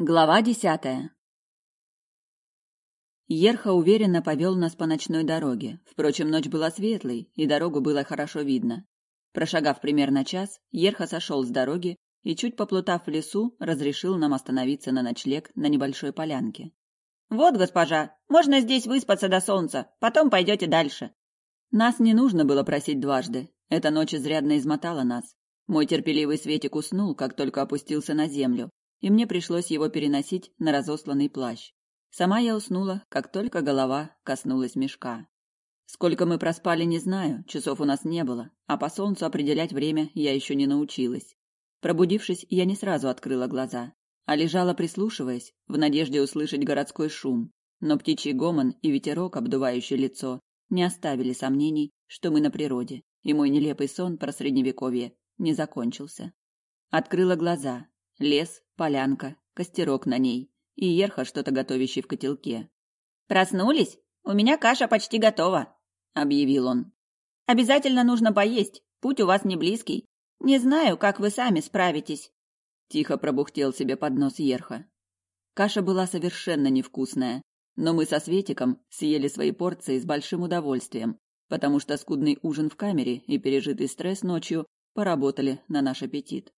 Глава десятая. Ерха уверенно повел нас по ночной дороге. Впрочем, ночь была светлой, и дорогу было хорошо видно. Прошагав примерно час, Ерха сошел с дороги и, чуть поплутав в лесу, разрешил нам остановиться на ночлег на небольшой полянке. «Вот, госпожа, можно здесь выспаться до солнца, потом пойдете дальше». Нас не нужно было просить дважды. Эта ночь изрядно измотала нас. Мой терпеливый Светик уснул, как только опустился на землю, и мне пришлось его переносить на разосланный плащ. Сама я уснула, как только голова коснулась мешка. Сколько мы проспали, не знаю, часов у нас не было, а по солнцу определять время я еще не научилась. Пробудившись, я не сразу открыла глаза, а лежала прислушиваясь, в надежде услышать городской шум, но птичий гомон и ветерок, обдувающий лицо, не оставили сомнений, что мы на природе, и мой нелепый сон про средневековье не закончился. Открыла глаза, Лес, полянка, костерок на ней и Ерха, что-то готовящий в котелке. «Проснулись? У меня каша почти готова», — объявил он. «Обязательно нужно поесть, путь у вас не близкий. Не знаю, как вы сами справитесь». Тихо пробухтел себе под нос Ерха. Каша была совершенно невкусная, но мы со Светиком съели свои порции с большим удовольствием, потому что скудный ужин в камере и пережитый стресс ночью поработали на наш аппетит.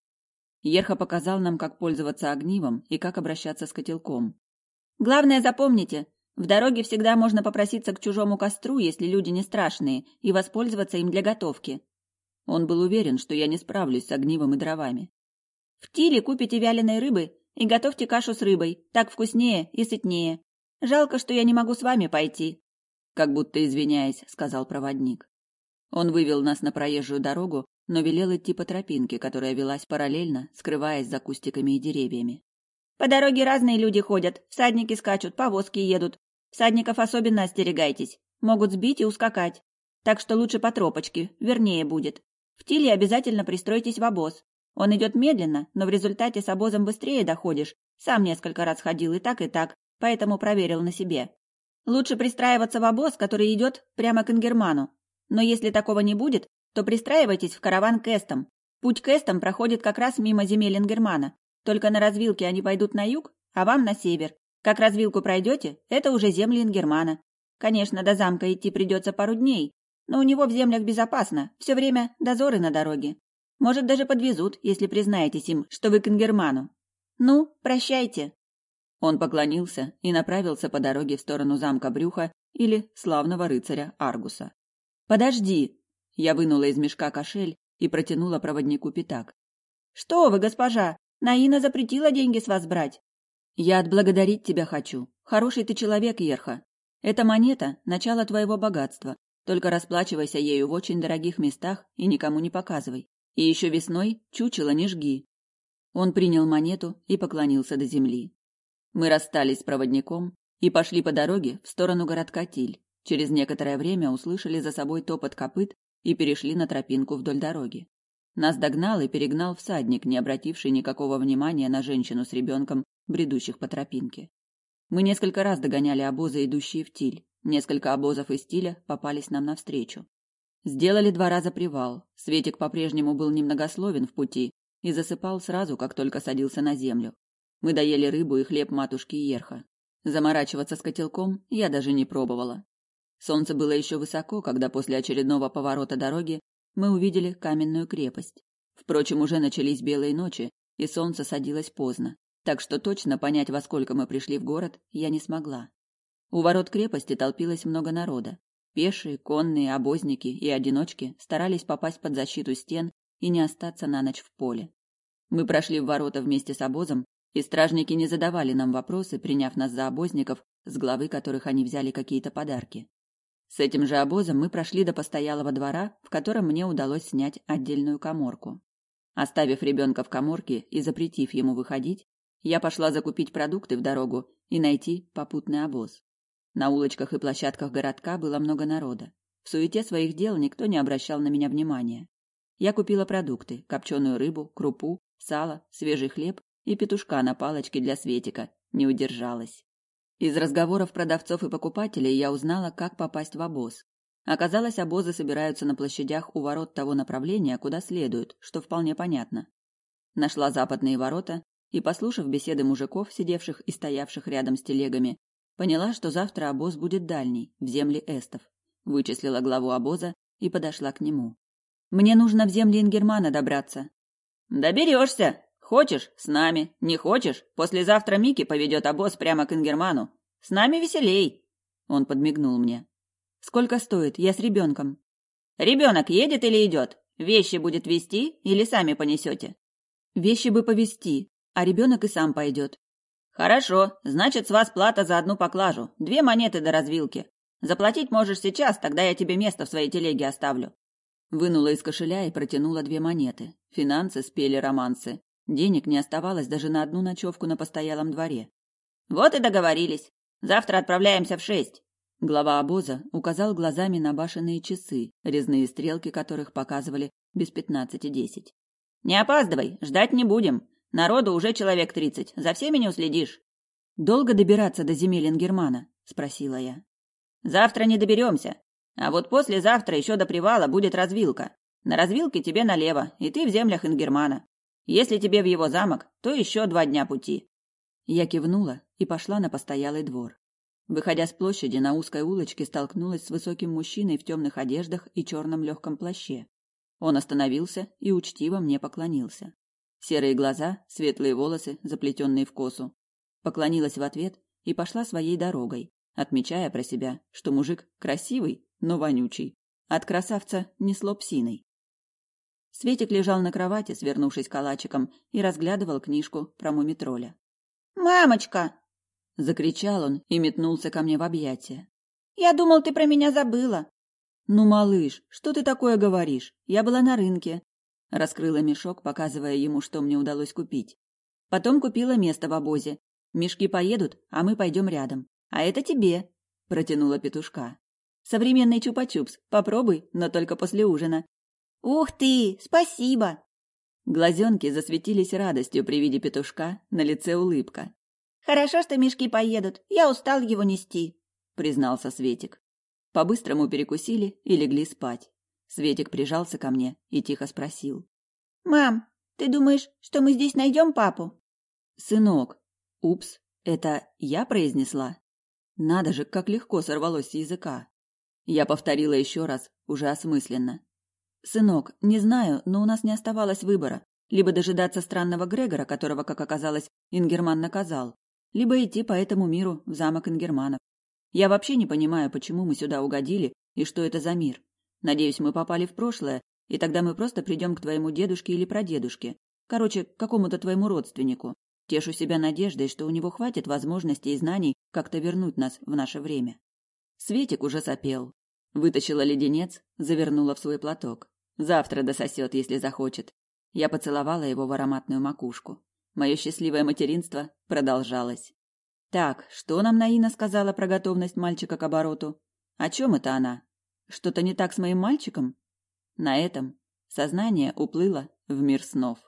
Ерха показал нам, как пользоваться огнивом и как обращаться с котелком. Главное запомните, в дороге всегда можно попроситься к чужому костру, если люди не страшные, и воспользоваться им для готовки. Он был уверен, что я не справлюсь с огнивом и дровами. В тиле купите вяленой рыбы и готовьте кашу с рыбой, так вкуснее и сытнее. Жалко, что я не могу с вами пойти. Как будто извиняясь, сказал проводник. Он вывел нас на проезжую дорогу, но велел идти по тропинке, которая велась параллельно, скрываясь за кустиками и деревьями. По дороге разные люди ходят, всадники скачут, повозки едут. Всадников особенно остерегайтесь, могут сбить и ускакать. Так что лучше по тропочке, вернее будет. В Тиле обязательно пристройтесь в обоз. Он идет медленно, но в результате с обозом быстрее доходишь. Сам несколько раз ходил и так, и так, поэтому проверил на себе. Лучше пристраиваться в обоз, который идет прямо к Ингерману. Но если такого не будет, то пристраивайтесь в караван к Эстам. Путь к Эстам проходит как раз мимо земель Ингермана. Только на развилке они пойдут на юг, а вам на север. Как развилку пройдете, это уже земли Ингермана. Конечно, до замка идти придется пару дней, но у него в землях безопасно, все время дозоры на дороге. Может, даже подвезут, если признаетесь им, что вы к Ингерману. Ну, прощайте. Он поклонился и направился по дороге в сторону замка Брюха или славного рыцаря Аргуса. «Подожди!» Я вынула из мешка кошель и протянула проводнику пятак. «Что вы, госпожа! Наина запретила деньги с вас брать!» «Я отблагодарить тебя хочу. Хороший ты человек, Ерха. Эта монета — начало твоего богатства. Только расплачивайся ею в очень дорогих местах и никому не показывай. И еще весной чучело не жги». Он принял монету и поклонился до земли. Мы расстались с проводником и пошли по дороге в сторону городка Тиль. Через некоторое время услышали за собой топот копыт и перешли на тропинку вдоль дороги. Нас догнал и перегнал всадник, не обративший никакого внимания на женщину с ребенком, бредущих по тропинке. Мы несколько раз догоняли обозы, идущие в Тиль. Несколько обозов из Тиля попались нам навстречу. Сделали два раза привал. Светик по-прежнему был немногословен в пути и засыпал сразу, как только садился на землю. Мы доели рыбу и хлеб матушки Ерха. Заморачиваться с котелком я даже не пробовала. Солнце было еще высоко, когда после очередного поворота дороги мы увидели каменную крепость. Впрочем, уже начались белые ночи, и солнце садилось поздно, так что точно понять, во сколько мы пришли в город, я не смогла. У ворот крепости толпилось много народа. Пешие, конные, обозники и одиночки старались попасть под защиту стен и не остаться на ночь в поле. Мы прошли в ворота вместе с обозом, и стражники не задавали нам вопросы, приняв нас за обозников, с главы которых они взяли какие-то подарки. С этим же обозом мы прошли до постоялого двора, в котором мне удалось снять отдельную каморку. Оставив ребенка в каморке и запретив ему выходить, я пошла закупить продукты в дорогу и найти попутный обоз. На улочках и площадках городка было много народа. В суете своих дел никто не обращал на меня внимания. Я купила продукты: копченую рыбу, крупу, сало, свежий хлеб и петушка на палочке для Светика. Не удержалась. Из разговоров продавцов и покупателей я узнала, как попасть в обоз. Оказалось, обозы собираются на площадях у ворот того направления, куда следуют, что вполне понятно. Нашла западные ворота и, послушав беседы мужиков, сидевших и стоявших рядом с телегами, поняла, что завтра обоз будет дальний, в земли эстов. Вычислила главу обоза и подошла к нему. «Мне нужно в земли Ингермана добраться». «Доберешься! Хочешь – с нами, не хочешь – послезавтра Мики поведет обоз прямо к Ингерману. С нами веселей!» Он подмигнул мне. «Сколько стоит? Я с ребенком». «Ребенок едет или идет? Вещи будет вести или сами понесете?» «Вещи бы повести, а ребенок и сам пойдет». «Хорошо, значит, с вас плата за одну поклажу, две монеты до развилки. Заплатить можешь сейчас, тогда я тебе место в своей телеге оставлю». Вынула из кошеля и протянула две монеты. Финансы спели романсы. Денег не оставалось даже на одну ночевку на постоялом дворе. «Вот и договорились. Завтра отправляемся в шесть». Глава обоза указал глазами на башенные часы, резные стрелки которых показывали без пятнадцати десять. «Не опаздывай, ждать не будем. Народу уже человек тридцать, за всеми не уследишь». «Долго добираться до земель Ингермана?» – спросила я. «Завтра не доберемся. А вот послезавтра еще до привала будет развилка. На развилке тебе налево, и ты в землях Ингермана. Если тебе в его замок, то еще два дня пути. Я кивнула и пошла на постоялый двор. Выходя с площади, на узкой улочке столкнулась с высоким мужчиной в темных одеждах и черном легком плаще. Он остановился и учтиво мне поклонился. Серые глаза, светлые волосы, заплетенные в косу. Поклонилась в ответ и пошла своей дорогой, отмечая про себя, что мужик красивый, но вонючий. От красавца несло псиной. Светик лежал на кровати, свернувшись калачиком, и разглядывал книжку про мумитроля. «Мамочка!» — закричал он и метнулся ко мне в объятия. «Я думал, ты про меня забыла». «Ну, малыш, что ты такое говоришь? Я была на рынке». Раскрыла мешок, показывая ему, что мне удалось купить. Потом купила место в обозе. Мешки поедут, а мы пойдем рядом. А это тебе, протянула петушка. Современный чупа-чупс. Попробуй, но только после ужина. «Ух ты! Спасибо!» Глазенки засветились радостью при виде петушка, на лице улыбка. «Хорошо, что мешки поедут. Я устал его нести», — признался Светик. По-быстрому перекусили и легли спать. Светик прижался ко мне и тихо спросил. «Мам, ты думаешь, что мы здесь найдем папу?» «Сынок». Упс, это я произнесла? Надо же, как легко сорвалось с языка. Я повторила еще раз, уже осмысленно. «Сынок, не знаю, но у нас не оставалось выбора. Либо дожидаться странного Грегора, которого, как оказалось, Ингерман наказал, либо идти по этому миру в замок Ингерманов. Я вообще не понимаю, почему мы сюда угодили и что это за мир. Надеюсь, мы попали в прошлое, и тогда мы просто придем к твоему дедушке или прадедушке. Короче, к какому-то твоему родственнику. Тешу себя надеждой, что у него хватит возможностей и знаний как-то вернуть нас в наше время. Светик уже сопел. Вытащила леденец, завернула в свой платок. Завтра дососет, если захочет. Я поцеловала его в ароматную макушку. Мое счастливое материнство продолжалось. Так, что нам Наина сказала про готовность мальчика к обороту? О чем это она? Что-то не так с моим мальчиком? На этом сознание уплыло в мир снов.